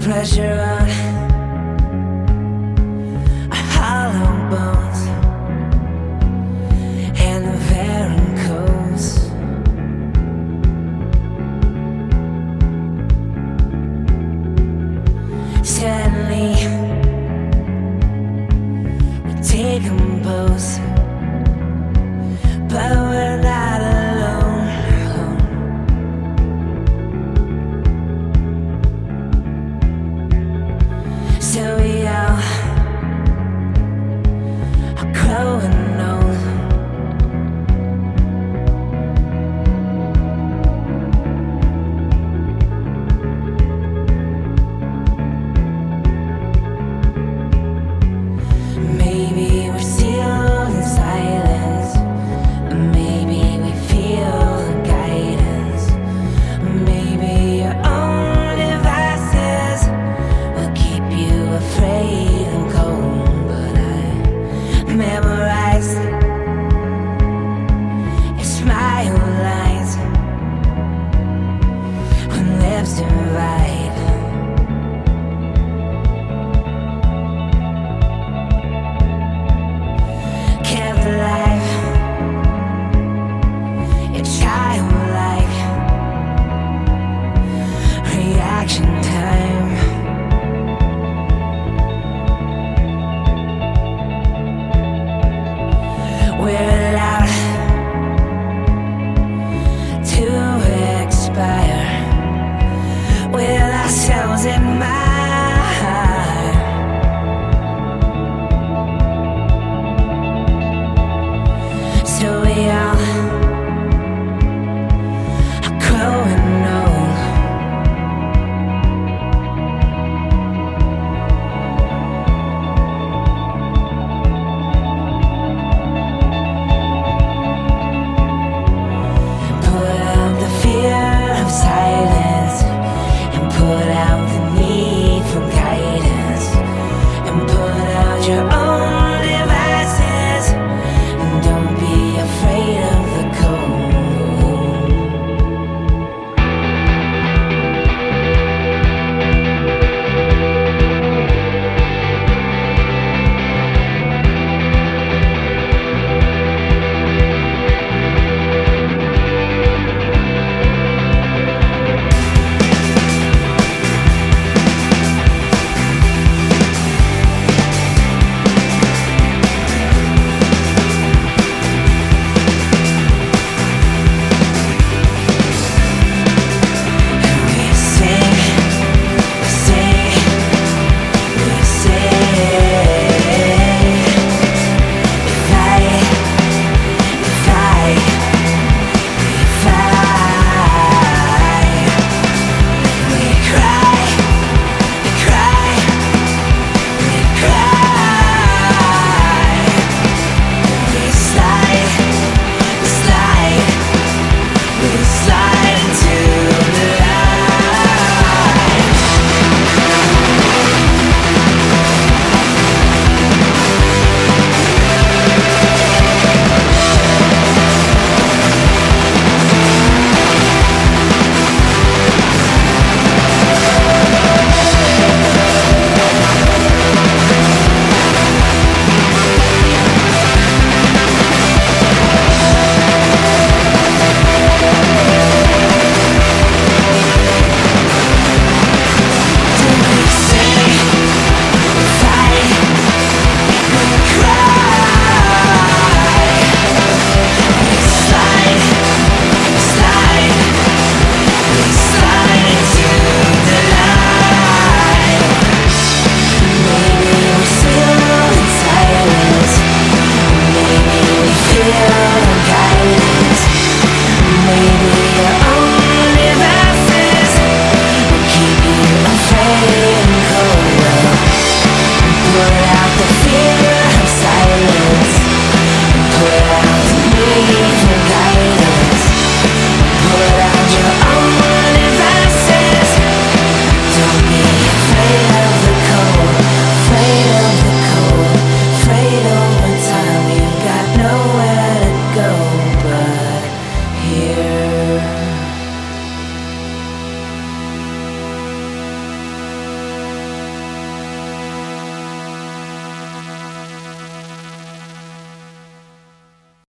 pressure on our hollow bones and the varying codes. Suddenly, we take decompose, but So